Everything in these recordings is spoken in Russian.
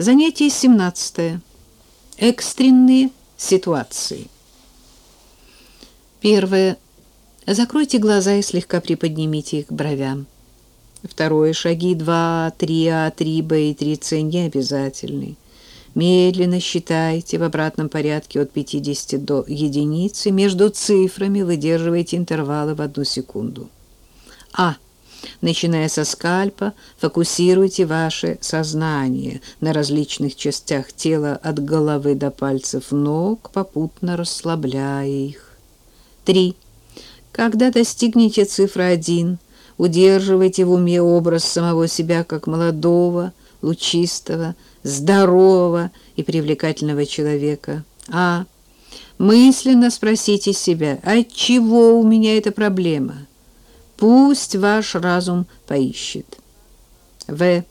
Занятие 17. Экстренные ситуации. Первое. Закройте глаза и слегка приподнимите их к бровям. Второе. Шаги 2, 3А, 3Б и 3С не обязательны. Медленно считайте в обратном порядке от 50 до единицы. Между цифрами выдерживайте интервалы в одну секунду. А. Начиная со скальпа, фокусируйте ваше сознание на различных частях тела от головы до пальцев ног, попутно расслабляя их. 3. Когда достигнете цифры 1, удерживайте в уме образ самого себя как молодого, лучистого, здорового и привлекательного человека. А. Мысленно спросите себя, от чего у меня эта проблема? Пусть ваш разум поищет. В.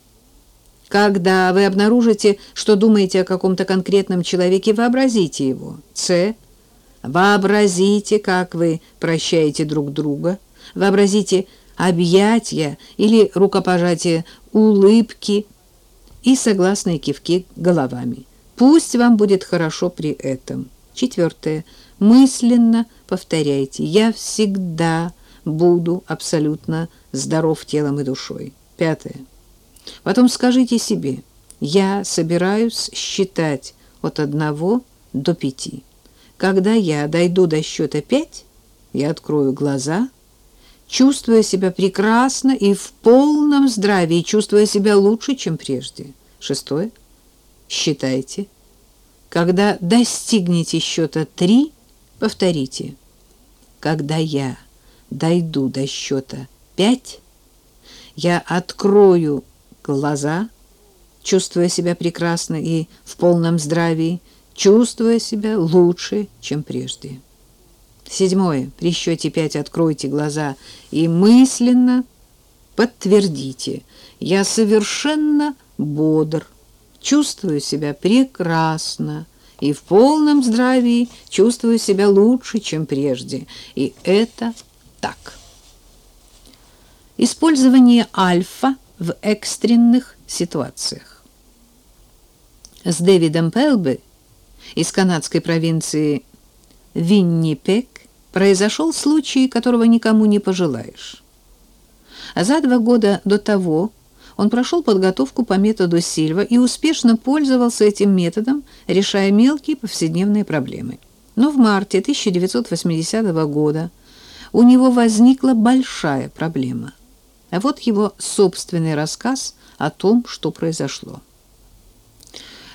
Когда вы обнаружите, что думаете о каком-то конкретном человеке, вообразите его. С. Вообразите, как вы прощаете друг друга. Вообразите объятия или рукопожатие, улыбки и согласные кивки головами. Пусть вам будет хорошо при этом. Четвертое. Мысленно повторяйте «Я всегда буду абсолютно здоров телом и душой». Пятое. Потом скажите себе «Я собираюсь считать от одного до пяти». Когда я дойду до счета пять, я открою глаза, чувствуя себя прекрасно и в полном здравии, чувствуя себя лучше, чем прежде. Шестое. Считайте. Когда достигнете счета три, повторите. Когда я дойду до счета пять, я открою глаза, чувствуя себя прекрасно и в полном здравии, чувствуя себя лучше, чем прежде. Седьмое. При счете пять откройте глаза и мысленно подтвердите. Я совершенно бодр, чувствую себя прекрасно и в полном здравии чувствую себя лучше, чем прежде. И это так. Использование альфа в экстренных ситуациях. С Дэвидом Пелби из канадской провинции Виннипек произошел случай, которого никому не пожелаешь. За два года до того он прошел подготовку по методу Сильва и успешно пользовался этим методом, решая мелкие повседневные проблемы. Но в марте 1980 года у него возникла большая проблема. А вот его собственный рассказ о том, что произошло.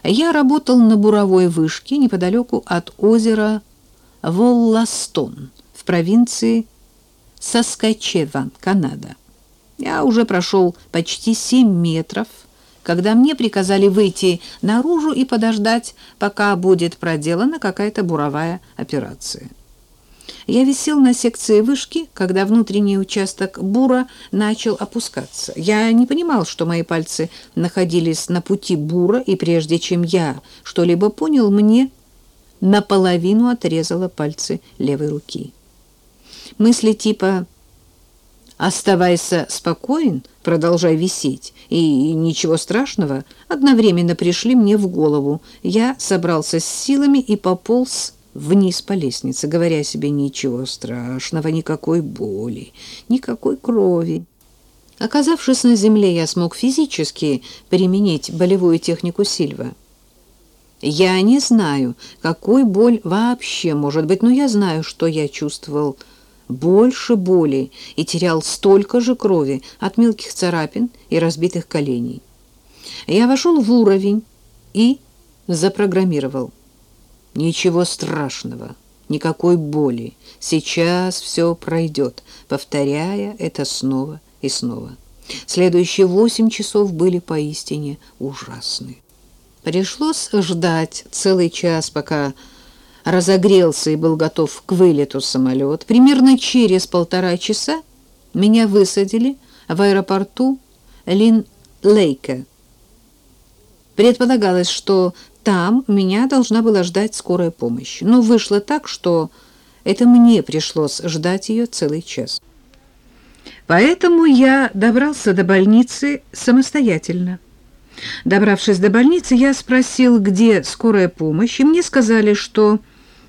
Я работал на буровой вышке неподалеку от озера Волластон в провинции Саскачеван, Канада. Я уже прошел почти семь метров, когда мне приказали выйти наружу и подождать, пока будет проделана какая-то буровая операция. Я висел на секции вышки, когда внутренний участок бура начал опускаться. Я не понимал, что мои пальцы находились на пути бура, и прежде чем я что-либо понял, мне наполовину отрезало пальцы левой руки. Мысли типа «оставайся спокоен, продолжай висеть» и «ничего страшного» одновременно пришли мне в голову. Я собрался с силами и пополз вниз по лестнице, говоря себе ничего страшного, никакой боли, никакой крови. Оказавшись на земле, я смог физически применить болевую технику Сильва. Я не знаю, какой боль вообще может быть, но я знаю, что я чувствовал больше боли и терял столько же крови от мелких царапин и разбитых коленей. Я вошел в уровень и запрограммировал. Ничего страшного, никакой боли. Сейчас все пройдет, повторяя это снова и снова. Следующие восемь часов были поистине ужасны. Пришлось ждать целый час, пока разогрелся и был готов к вылету самолет. Примерно через полтора часа меня высадили в аэропорту Лин-Лейка. Предполагалось, что там меня должна была ждать скорая помощь. Но вышло так, что это мне пришлось ждать ее целый час. Поэтому я добрался до больницы самостоятельно. Добравшись до больницы, я спросил, где скорая помощь, и мне сказали, что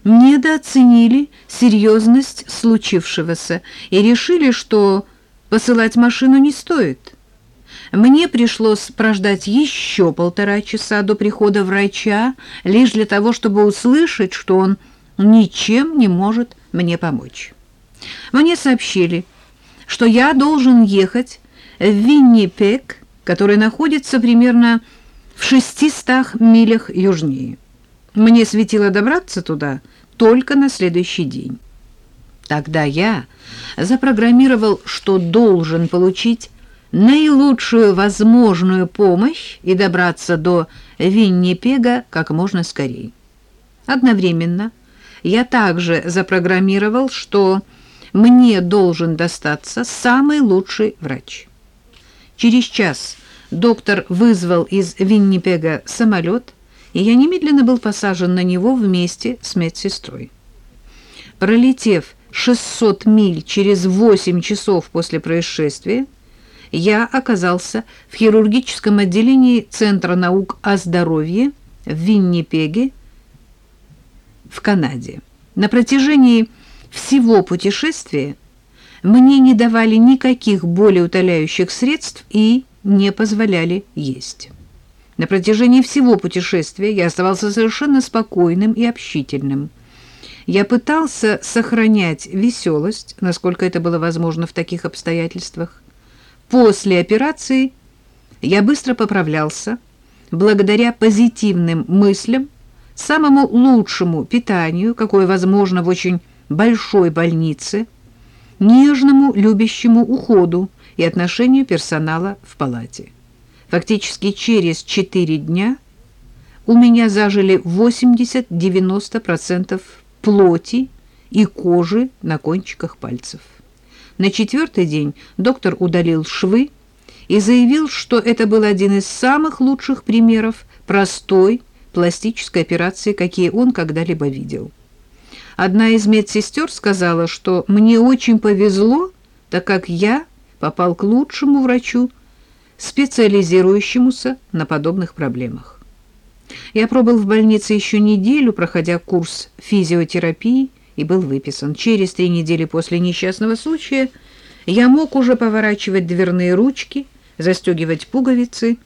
недооценили серьезность случившегося и решили, что посылать машину не стоит. Мне пришлось прождать еще полтора часа до прихода врача, лишь для того, чтобы услышать, что он ничем не может мне помочь. Мне сообщили, что я должен ехать в Виннипек, который находится примерно в 600 милях южнее. Мне светило добраться туда только на следующий день. Тогда я запрограммировал, что должен получить наилучшую возможную помощь и добраться до Виннипега как можно скорее. Одновременно я также запрограммировал, что мне должен достаться самый лучший врач. Через час доктор вызвал из Виннипега самолет, и я немедленно был посажен на него вместе с медсестрой. Пролетев 600 миль через 8 часов после происшествия, я оказался в хирургическом отделении Центра наук о здоровье в Виннипеге в Канаде. На протяжении всего путешествия мне не давали никаких болеутоляющих средств и не позволяли есть. На протяжении всего путешествия я оставался совершенно спокойным и общительным. Я пытался сохранять веселость, насколько это было возможно в таких обстоятельствах. После операции я быстро поправлялся, благодаря позитивным мыслям, самому лучшему питанию, какое возможно в очень большой больнице, нежному любящему уходу и отношению персонала в палате. Фактически через 4 дня у меня зажили 80-90% плоти и кожи на кончиках пальцев. На четвертый день доктор удалил швы и заявил, что это был один из самых лучших примеров простой пластической операции, какие он когда-либо видел. Одна из медсестер сказала, что мне очень повезло, так как я попал к лучшему врачу, специализирующемуся на подобных проблемах. Я пробыл в больнице еще неделю, проходя курс физиотерапии, и был выписан. Через три недели после несчастного случая я мог уже поворачивать дверные ручки, застегивать пуговицы,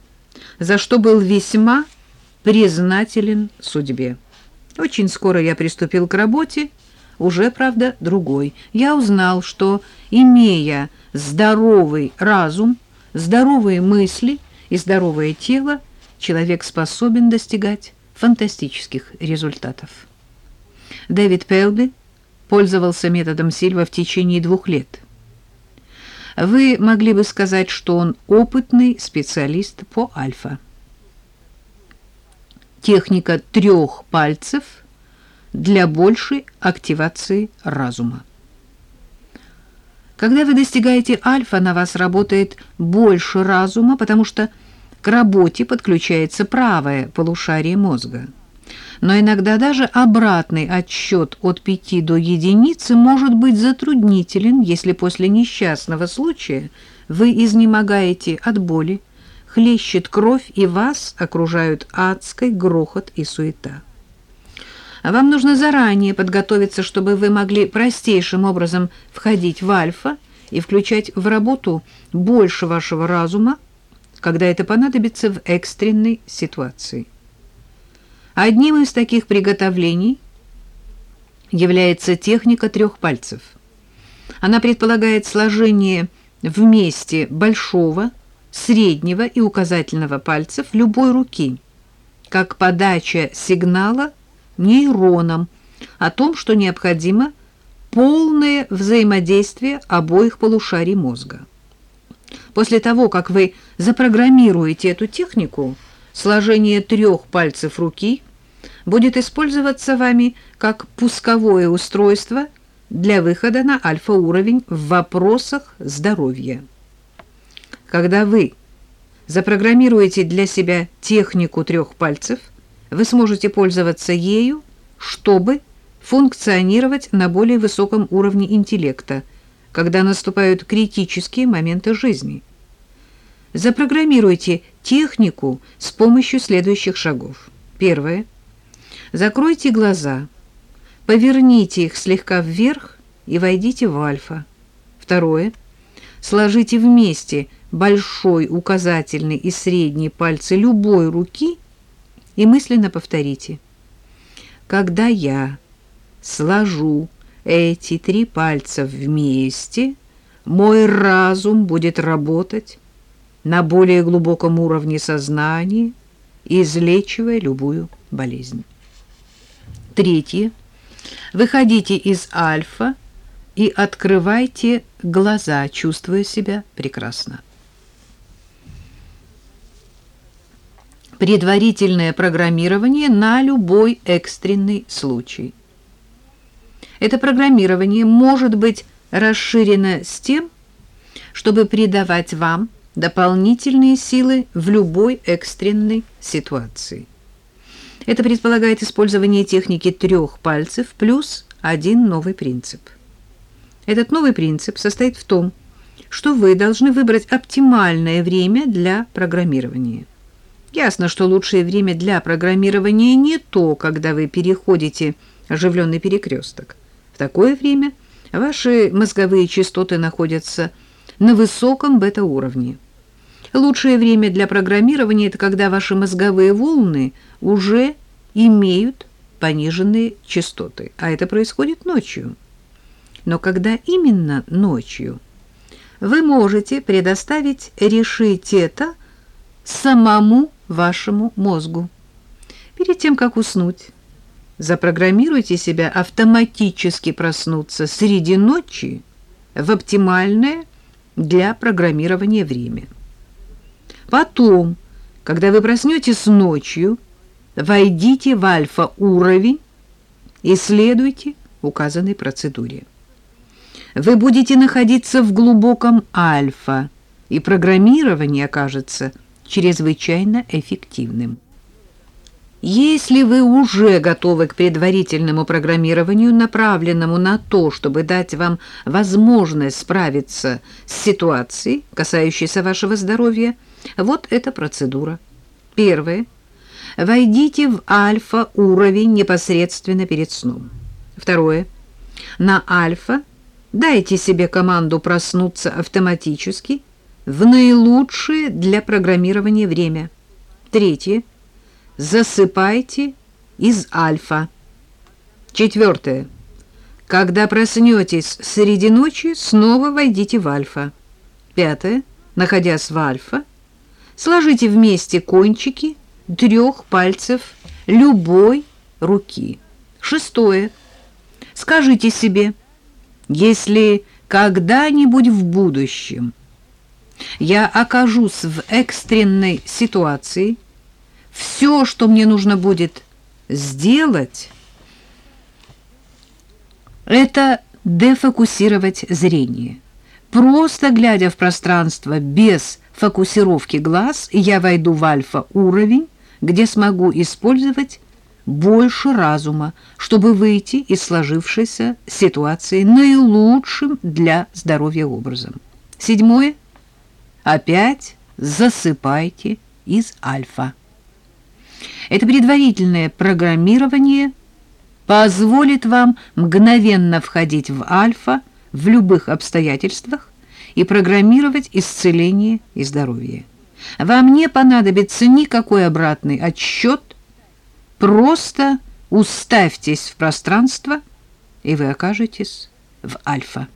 за что был весьма признателен судьбе. Очень скоро я приступил к работе, уже, правда, другой. Я узнал, что, имея здоровый разум, здоровые мысли и здоровое тело, человек способен достигать фантастических результатов. Дэвид Пелби пользовался методом Сильва в течение двух лет. Вы могли бы сказать, что он опытный специалист по альфа. Техника трех пальцев для большей активации разума. Когда вы достигаете альфа, на вас работает больше разума, потому что к работе подключается правое полушарие мозга но иногда даже обратный отсчет от пяти до единицы может быть затруднителен, если после несчастного случая вы изнемогаете от боли, хлещет кровь и вас окружают адской грохот и суета. Вам нужно заранее подготовиться, чтобы вы могли простейшим образом входить в альфа и включать в работу больше вашего разума, когда это понадобится в экстренной ситуации. Одним из таких приготовлений является техника трех пальцев. Она предполагает сложение вместе большого, среднего и указательного пальцев любой руки, как подача сигнала нейронам о том, что необходимо полное взаимодействие обоих полушарий мозга. После того, как вы запрограммируете эту технику, сложение трех пальцев руки будет использоваться вами как пусковое устройство для выхода на альфа-уровень в вопросах здоровья. Когда вы запрограммируете для себя технику трех пальцев, вы сможете пользоваться ею, чтобы функционировать на более высоком уровне интеллекта, когда наступают критические моменты жизни. Запрограммируйте технику с помощью следующих шагов. Первое. Закройте глаза, поверните их слегка вверх и войдите в альфа. Второе. Сложите вместе большой, указательный и средний пальцы любой руки и мысленно повторите. Когда я сложу эти три пальца вместе, мой разум будет работать на более глубоком уровне сознания, излечивая любую болезнь. Третье. Выходите из альфа и открывайте глаза, чувствуя себя прекрасно. Предварительное программирование на любой экстренный случай. Это программирование может быть расширено с тем, чтобы придавать вам дополнительные силы в любой экстренной ситуации. Это предполагает использование техники трех пальцев плюс один новый принцип. Этот новый принцип состоит в том, что вы должны выбрать оптимальное время для программирования. Ясно, что лучшее время для программирования не то, когда вы переходите оживленный перекресток. В такое время ваши мозговые частоты находятся на высоком бета-уровне. Лучшее время для программирования – это когда ваши мозговые волны уже имеют пониженные частоты, а это происходит ночью. Но когда именно ночью? Вы можете предоставить решить это самому вашему мозгу. Перед тем, как уснуть, запрограммируйте себя автоматически проснуться среди ночи в оптимальное для программирования время. Потом, когда вы проснетесь ночью, войдите в альфа-уровень и следуйте указанной процедуре. Вы будете находиться в глубоком альфа, и программирование окажется чрезвычайно эффективным. Если вы уже готовы к предварительному программированию, направленному на то, чтобы дать вам возможность справиться с ситуацией, касающейся вашего здоровья, вот эта процедура. Первое. Войдите в альфа-уровень непосредственно перед сном. Второе. На альфа дайте себе команду проснуться автоматически в наилучшее для программирования время. Третье. Засыпайте из альфа. Четвертое. Когда проснетесь среди ночи, снова войдите в альфа. Пятое. Находясь в альфа, Сложите вместе кончики трех пальцев любой руки. Шестое. Скажите себе, если когда-нибудь в будущем я окажусь в экстренной ситуации, все, что мне нужно будет сделать, это дефокусировать зрение. Просто глядя в пространство без фокусировки глаз, я войду в альфа-уровень, где смогу использовать больше разума, чтобы выйти из сложившейся ситуации наилучшим для здоровья образом. Седьмое. Опять засыпайте из альфа. Это предварительное программирование позволит вам мгновенно входить в альфа в любых обстоятельствах и программировать исцеление и здоровье. Вам не понадобится никакой обратный отсчет, просто уставьтесь в пространство, и вы окажетесь в альфа.